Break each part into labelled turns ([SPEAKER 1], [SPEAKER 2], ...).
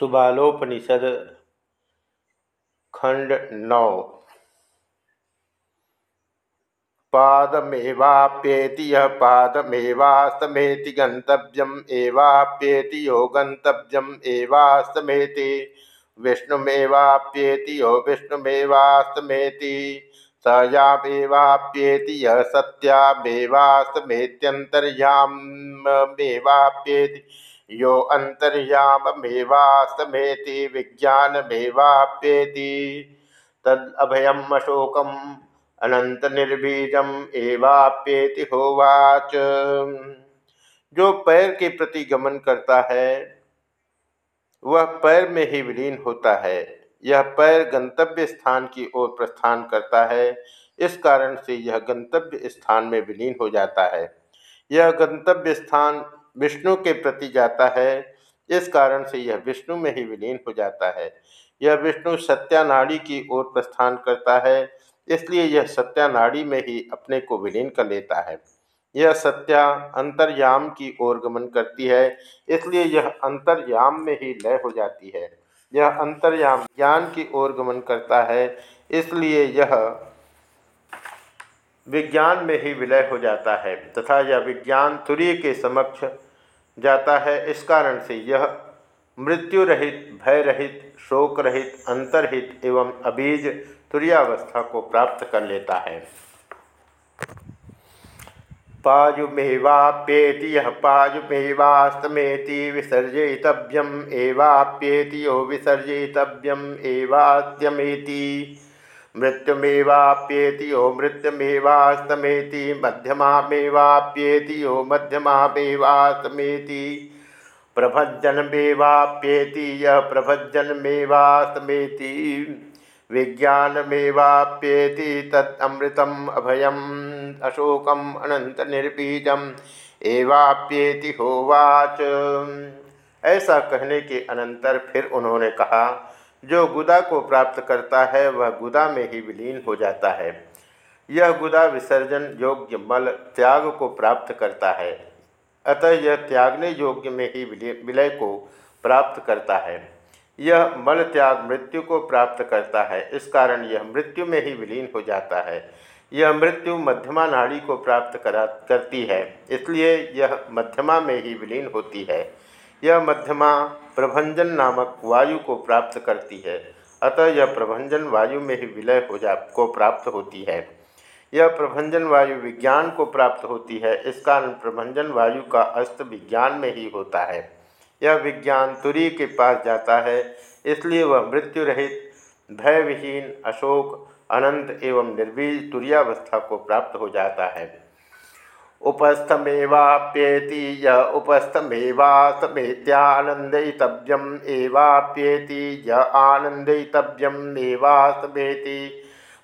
[SPEAKER 1] सुबालोपनिषद, खंड नौ। पादमेवाप्येति यः पादमेवास्तमेति गन्तव्यम्, एवाप्येति यो गन्तव्यम्, एवास्तमेति विष्णुमेवाप्येति यो विष्णुमेवास्तमेति। स यामेवाप्येति यः यो अंतर्यामेवास्तमेति विज्ञानमेवाप्येति। तदभयम अशोकम अनंत निर्बीजम एवाप्येति होवाच। जो पैर के प्रति गमन करता है, वह पैर में ही विलीन होता है। यह पैर गंतव्य स्थान की ओर प्रस्थान करता है। इस कारण से यह गंतव्य स्थान में विलीन हो जाता है। यह गंतव्य स्थान विष्णु के प्रति जाता है, इस कारण से यह विष्णु में ही विलीन हो जाता है। यह विष्णु सत्यानाड़ी की ओर प्रस्थान करता है, इसलिए यह सत्यानाड़ी में ही अपने को विलीन कर लेता है। यह सत्या अंतर्याम की ओर गमन करती है, इसलिए यह अंतर्याम में ही लय हो जाती है। यह अंतर्याम ज्ञान की ओर गमन करता है, इसलिए यह विज्ञान में ही विलय हो जाता है तथा यह विज्ञान तुरीय के समक्ष जाता है। इस कारण से यह मृत्यु रहित भय रहित शोक रहित अंतरहित एवं अबीज तुरीयावस्था को प्राप्त कर लेता है। पायुमेवाप्येति यह पायुमेवास्तमेति विसर्जितव्यम एवाप्येति यो विसर्जितव्यम एवाद्यमेति मृत्युमेवाप्येति यो मृत्युमेवास्तमेति मध्यमामेवाप्येति यो मध्यमामेवास्तमेति प्रभज्जनमेवाप्येति यः प्रभज्जनमेवास्तमेति विज्ञानमेवाप्येति तदमृतम अभयम अशोकम अनंत निर्बीजम एवाप्येति होवाच। ऐसा कहने के अनंतर फिर उन्होंने कहा जो गुदा को प्राप्त करता है, वह गुदा में ही विलीन हो जाता है। यह गुदा विसर्जन योग्य मल त्याग को प्राप्त करता है, अतः यह त्यागने योग्य में ही विलय को प्राप्त करता है। यह मल त्याग मृत्यु को प्राप्त करता है, इस कारण यह मृत्यु में ही विलीन हो जाता है। यह मृत्यु मध्यमा नाड़ी को प्राप्त करा, करती है, इसलिए यह मध्यमा में ही विलीन होती है। यह मध्यमा प्रभंजन नामक वायु को प्राप्त करती है। अतः यह प्रभंजन वायु में ही विलय हो जा, को प्राप्त होती है। यह प्रभंजन वायु विज्ञान को प्राप्त होती है। इस कारण प्रभंजन वायु का अस्त विज्ञान में ही होता है। यह विज्ञान तुरी के पास जाता है, इसलिए वह मृत्यु रहित, भयविहीन, अशोक, अनंत एवं निर्बीज तुरियावस्था को प्राप्त हो जाता है। उपस्थमेवाप्येति य उपस्थमेवास्तमेत्यानंदयितव्यम एवाप्येति य आनंदयितव्यम एवास्तमेति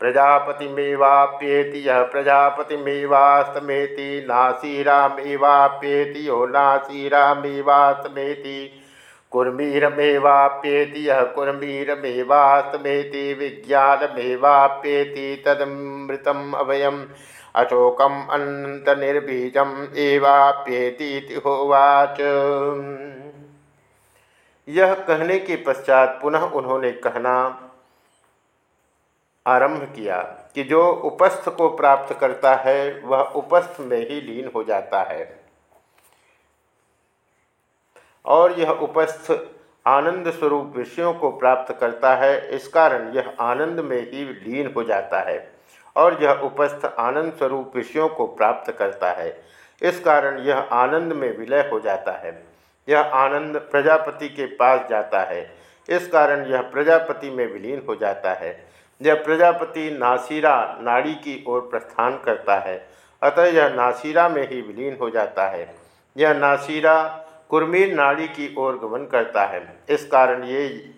[SPEAKER 1] प्रजापतिमेवाप्येति यः प्रजापतिमेवास्तमेति नासीरामेवाप्येति यो नासीरामेवास्तमेति कुर्मीरमेवाप्येति यः कुर्मीरमेवास्तमेति विज्ञानमेवाप्येति तदमृतम् अभयम् अशोकम अनंत निर्बीजम एवाप्येति होवाच। यह कहने के पश्चात पुनः उन्होंने कहना आरंभ किया कि जो उपस्थ को प्राप्त करता है, वह उपस्थ में ही लीन हो जाता है। और यह उपस्थ आनंद स्वरूप विषयों को प्राप्त करता है, इस कारण यह आनंद में ही लीन हो जाता है। और यह उपस्थ आनंद स्वरूप विषयों को प्राप्त करता है। इस कारण यह आनंद में विलय हो जाता है। यह आनंद प्रजापति के पास जाता है। इस कारण यह प्रजापति में विलीन हो जाता है। यह प्रजापति नासिरा नाड़ी की ओर प्रस्थान करता है। अतः यह नासिरा में ही विलीन हो जाता है। यह नासिरा कुर्मीर नाड़ी की ओर गमन करता है। इस कारण ये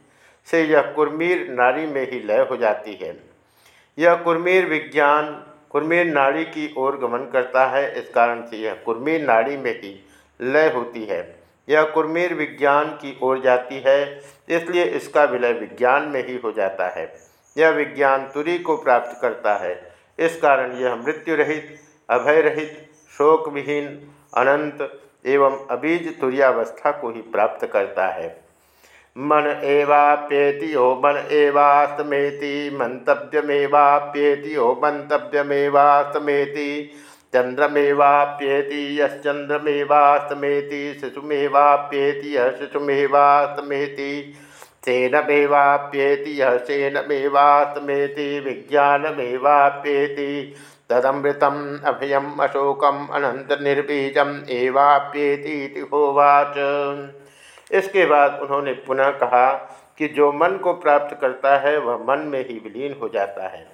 [SPEAKER 1] से यह कुर्मीर नाड़ी में ही लय हो जाती है। यह कुर्मीर विज्ञान, कुर्मीर नाड़ी की ओर गमन करता है। इस कारण से यह कुर्मीर नाड़ी में ही लय होती है। यह कुर्मीर विज्ञान की ओर जाती है, इसलिए इसका विलय विज्ञान में ही हो जाता है। यह विज्ञान तुरी को प्राप्त करता है। इस कारण यह मृत्यु रहित, अभय रहित शोक विहीन अनंत एवं अबीज तुरियावस्था को ही प्राप्त करता है। मन एवाप्येति यो मन एवास्तमेति मंतव्यमेवाप्येति यो मंतव्यमेवास्तमेति चंद्रमेवाप्येति यश्चंद्रमेवास्तमेति शिशुमेवाप्येति यः शिशुमेवास्तमेति। सेनमेवाप्येति यः विज्ञानमेवाप्येति। तदमृतम अभयम अशोकम अनंत निर्बीजम एवाप्येति होवाच। इसके बाद उन्होंने पुनः कहा कि जो मन को प्राप्त करता है, वह मन में ही विलीन हो जाता है।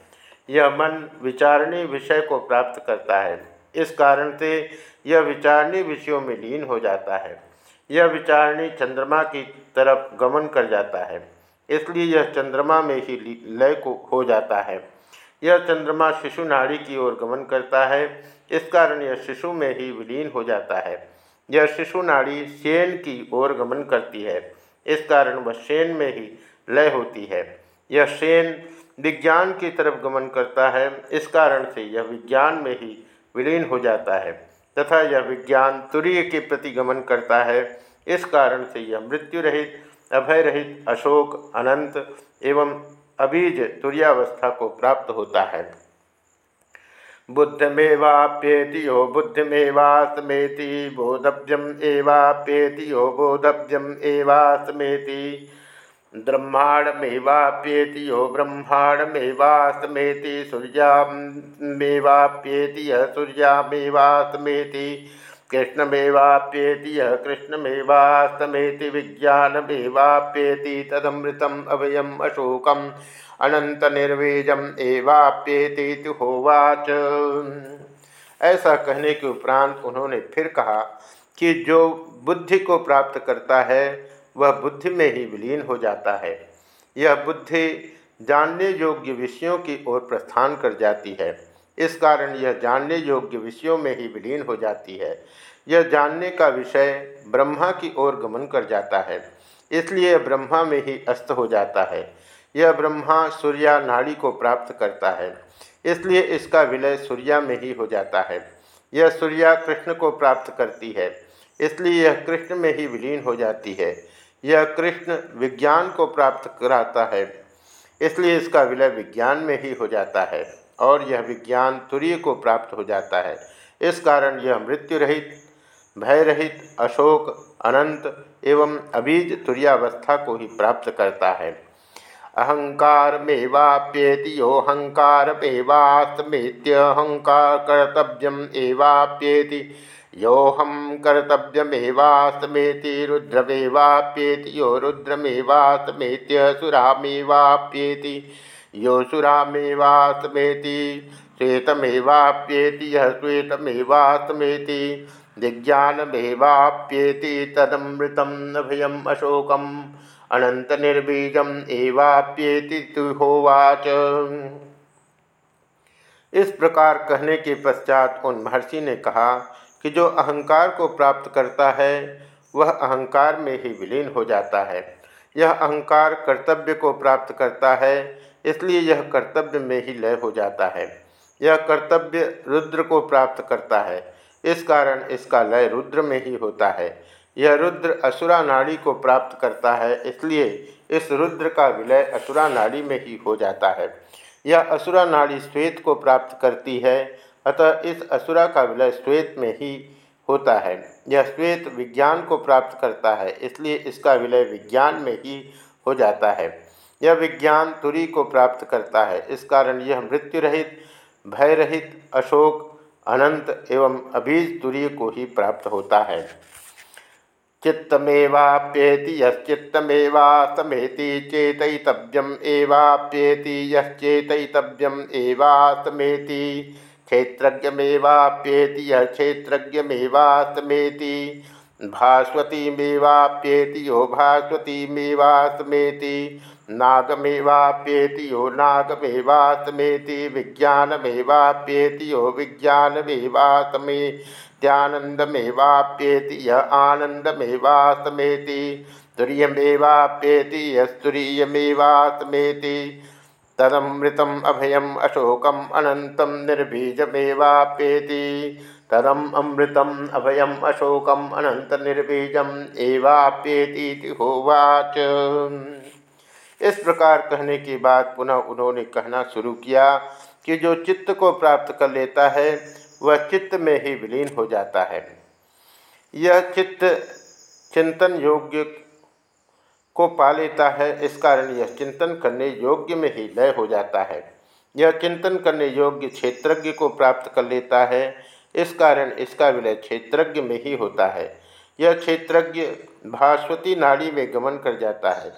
[SPEAKER 1] यह मन विचारणी विषय को प्राप्त करता है। इस कारण से यह विचारणी विषयों में लीन हो जाता है। यह विचारणी चंद्रमा की तरफ़ गमन कर जाता है। इसलिए यह चंद्रमा में ही लय को, हो जाता है। यह चंद्रमा शिशु नाड़ी की ओर गमन करता है। इस कारण यह शिशु में ही विलीन हो जाता है। यह शिशु नाड़ी शेन की ओर गमन करती है। इस कारण वह शेन में ही लय होती है। यह सेन विज्ञान की तरफ़ गमन करता है। इस कारण से यह विज्ञान में ही विलीन हो जाता है तथा यह विज्ञान तुरीय के प्रति गमन करता है। इस कारण से यह मृत्यु रहित, अभय रहित, अशोक, अनंत एवं अबीज तुर्यावस्था को प्राप्त होता है। बुद्धिमेवाप्येति यो बुद्धिमेवास्मेति, बोधव्यम एवाप्येति यो बोधव्यम एवास्मेति। ब्रह्मांडमेवाप्येति यो ब्रह्मांडमेवास्मेति सूर्यामेवाप्येति यः सूर्यामेवास्मेति। कृष्णमेवाप्येति यः कृष्णमेवास्तमेति विज्ञानमेवाप्येति, तदमृतम् अभयम् अशोकम्। अनंत निर्वेजम एवाप्येति होवाच। ऐसा कहने के उपरांत उन्होंने फिर कहा कि जो बुद्धि को प्राप्त करता है, वह बुद्धि में ही विलीन हो जाता है। यह बुद्धि जानने योग्य विषयों की ओर प्रस्थान कर जाती है। इस कारण यह जानने योग्य विषयों में ही विलीन हो जाती है। यह जानने का विषय ब्रह्मा की ओर गमन कर जाता है। इसलिए ब्रह्मा में ही अस्त हो जाता है। यह ब्रह्मा सूर्या नाड़ी को प्राप्त करता है, इसलिए इसका विलय सूर्या में ही हो जाता है। यह सूर्या कृष्ण को प्राप्त करती है, इसलिए यह कृष्ण में ही विलीन हो जाती है। यह कृष्ण विज्ञान को प्राप्त कराता है, इसलिए इसका विलय विज्ञान में ही हो जाता है और यह विज्ञान तुरीय को प्राप्त हो जाता है। इस कारण यह मृत्यु रहित, भय रहित, अशोक, अनंत एवं अबीज तुर्यावस्था को ही प्राप्त करता है। अहंकार मेवाप्येति योऽहङ्कारमेवास्तमेत्यहङ्कार कर्तव्यम एवाप्येति योऽहं कर्तव्यमेवास्तमेति रुद्रमेवाप्येति यो रुद्रमेवास्तमेत्यसुरामेवाप्येति यो सुरामेवास्तमेति श्वेतमेवाप्येति यः श्वेतमेवास्तमेति विज्ञानमेवाप्येति तदमृतं भयम् अशोकम् अनंत निर्बीजम एवाप्येति होवाच इस प्रकार कहने के पश्चात उन महर्षि ने कहा कि जो अहंकार को प्राप्त करता है, वह अहंकार में ही विलीन हो जाता है। यह अहंकार कर्तव्य को प्राप्त करता है, इसलिए यह कर्तव्य में ही लय हो जाता है। यह कर्तव्य रुद्र को प्राप्त करता है, इस कारण इसका लय रुद्र में ही होता है। यह रुद्र असुरा नाड़ी को प्राप्त करता है, इसलिए इस रुद्र का विलय असुरा नाड़ी में ही हो जाता है। यह असुरा नाड़ी श्वेत को प्राप्त करती है, अतः इस असुरा का विलय श्वेत में ही होता है। यह श्वेत विज्ञान को प्राप्त करता है, इसलिए इसका विलय विज्ञान में ही हो जाता है। यह विज्ञान तुरी को प्राप्त करता है, इस कारण यह मृत्यु रहित, भय रहित, अशोक, अनंत एवं अभीज तुरी को ही प्राप्त होता है। चित्तमेवाप्येति यश्चित्तमेवास्तमेति चेतयितव्यम एवाप्येति यश्चेतयितव्यम एवास्तमेति क्षेत्रज्ञमेवाप्येति यः क्षेत्रज्ञमेवास्तमेति भास्वतीमेवाप्येति यो भास्वतीमेवास्तमेति नागमेवाप्येति यो नागमेवास्तमेति विज्ञानमेवाप्येति यो विज्ञानमेवास्तमे नित्यानंदमेवाप्येति यह आनंदमेवास्तमेति, तुरीयमेवाप्येति यस्तुरीयमेवास्तमेति तदमृतम अभयम अशोकम अनंतम निर्बीजमेवाप्येति। तदम अमृतम अभयम अशोकम अनंत निर्बीजम एवाप्येती होवाच। इस प्रकार कहने के बाद पुनः उन्होंने कहना शुरू किया कि जो चित्त को प्राप्त कर लेता है वह चित्त में ही विलीन हो जाता है। यह चित्त चिंतन योग्य को पा लेता है। इस कारण यह चिंतन करने योग्य में ही लय हो जाता है। यह चिंतन करने योग्य क्षेत्रज्ञ को प्राप्त कर लेता है। इस कारण इसका विलय क्षेत्रज्ञ में ही होता है। यह क्षेत्रज्ञ भास्वती नाड़ी में गमन कर जाता है।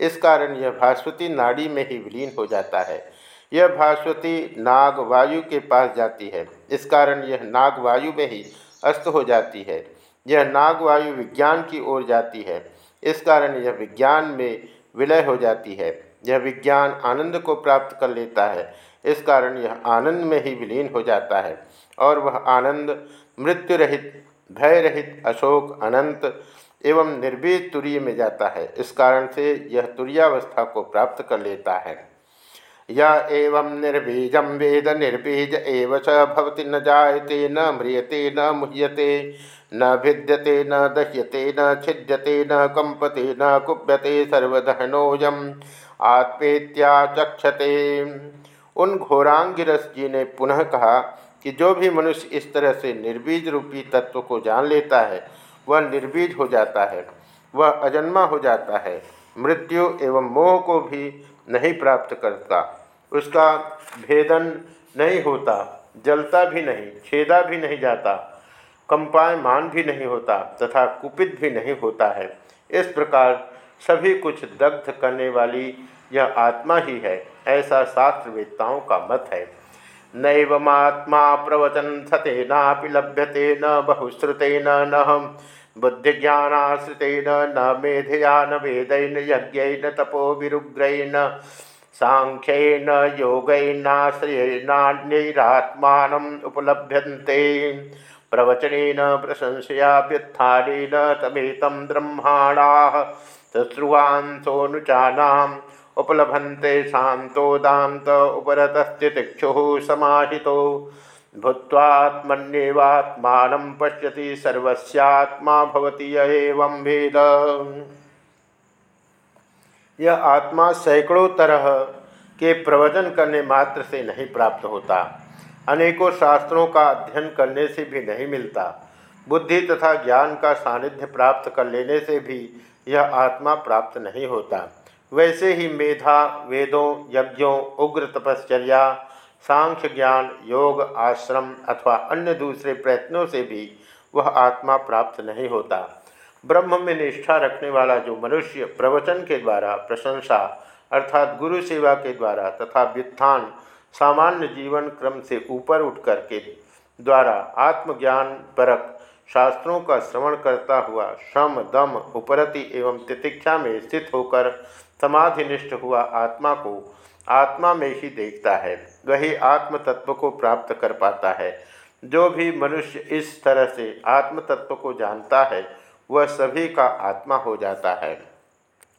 [SPEAKER 1] इस कारण यह भास्वती नाड़ी में ही विलीन हो जाता है। यह भास्वती नाग वायु के पास जाती है। इस कारण यह नाग वायु में ही अस्त हो जाती है। यह नाग वायु विज्ञान की ओर जाती है। इस कारण यह विज्ञान में विलय हो जाती है। यह विज्ञान आनंद को प्राप्त कर लेता है। इस कारण यह आनंद में ही विलीन हो जाता है और वह आनंद, मृत्यु रहित, भय रहित, अशोक, अनंत एवं निर्बीज तुरीय में जाता है। इस कारण से यह तुरीयावस्था को प्राप्त कर लेता है। या निर्बीज वेद निर्बीज एव च भवति न जायते, न म्रियते, न मुह्यते, न भिद्यते, न दह्यते, न छिद्यते, न कंपते न कुप्यते सर्वदहनोजम आत्मेत्याचक्षते उन घोरांगिरस जी ने पुनः कहा कि जो भी मनुष्य इस तरह से निर्बीज रूपी तत्व को जान लेता है, वह निर्बीज हो जाता है, वह अजन्मा हो जाता है। मृत्यु एवं मोह को भी नहीं प्राप्त करता। उसका भेदन नहीं होता, जलता भी नहीं, छेदा भी नहीं जाता, कंपायमान भी नहीं होता तथा कुपित भी नहीं होता है। इस प्रकार सभी कुछ दग्ध करने वाली यह आत्मा ही है, ऐसा शास्त्रवेत्ताओं का मत है। नैवमात्मा प्रवचन सतेनापि लभ्यते न बहुश्रुतेन न बुद्धिज्ञानाश्रितेन न मेधया न वेदैन यज्ञन तपो विरुग्रैन सांख्यन योगैनाश्रयैनान्यैरात्मानम् उपलभ्यन्ते। प्रवचनेन प्रशंसयाभ्युत्थानेन तमेतं ब्रह्माणाः शुश्रुवांसोऽनुचानाम् उपलभन्ते शान्तोदान्त उपरतस्थितिक्षुः समाहितो। भूत्वात्मन्येवात्मानं पश्यति सर्वस्यात्मा भवति एवं भेद यह आत्मा सैकड़ों तरह के प्रवचन करने मात्र से नहीं प्राप्त होता, अनेकों शास्त्रों का अध्ययन करने से भी नहीं मिलता, बुद्धि तथा ज्ञान का सानिध्य प्राप्त कर लेने से भी यह आत्मा प्राप्त नहीं होता। वैसे ही मेधा, वेदों, यज्ञों, उग्र तपश्चर्या सांख्य ज्ञान, योग, आश्रम अथवा अन्य दूसरे प्रयत्नों से भी वह आत्मा प्राप्त नहीं होता। ब्रह्म में निष्ठा रखने वाला जो मनुष्य प्रवचन के द्वारा प्रशंसा अर्थात गुरु सेवा के द्वारा तथा व्युत्थान, सामान्य जीवन क्रम से ऊपर उठ कर के द्वारा आत्मज्ञान परक शास्त्रों का श्रवण करता हुआ श्रम, दम, उपरति एवं तितिक्षा में स्थित होकर समाधिनिष्ठ हुआ आत्मा को आत्मा में ही देखता है, वही आत्म तत्व को प्राप्त कर पाता है। जो भी मनुष्य इस तरह से आत्म तत्व को जानता है, वह सभी का आत्मा हो जाता है।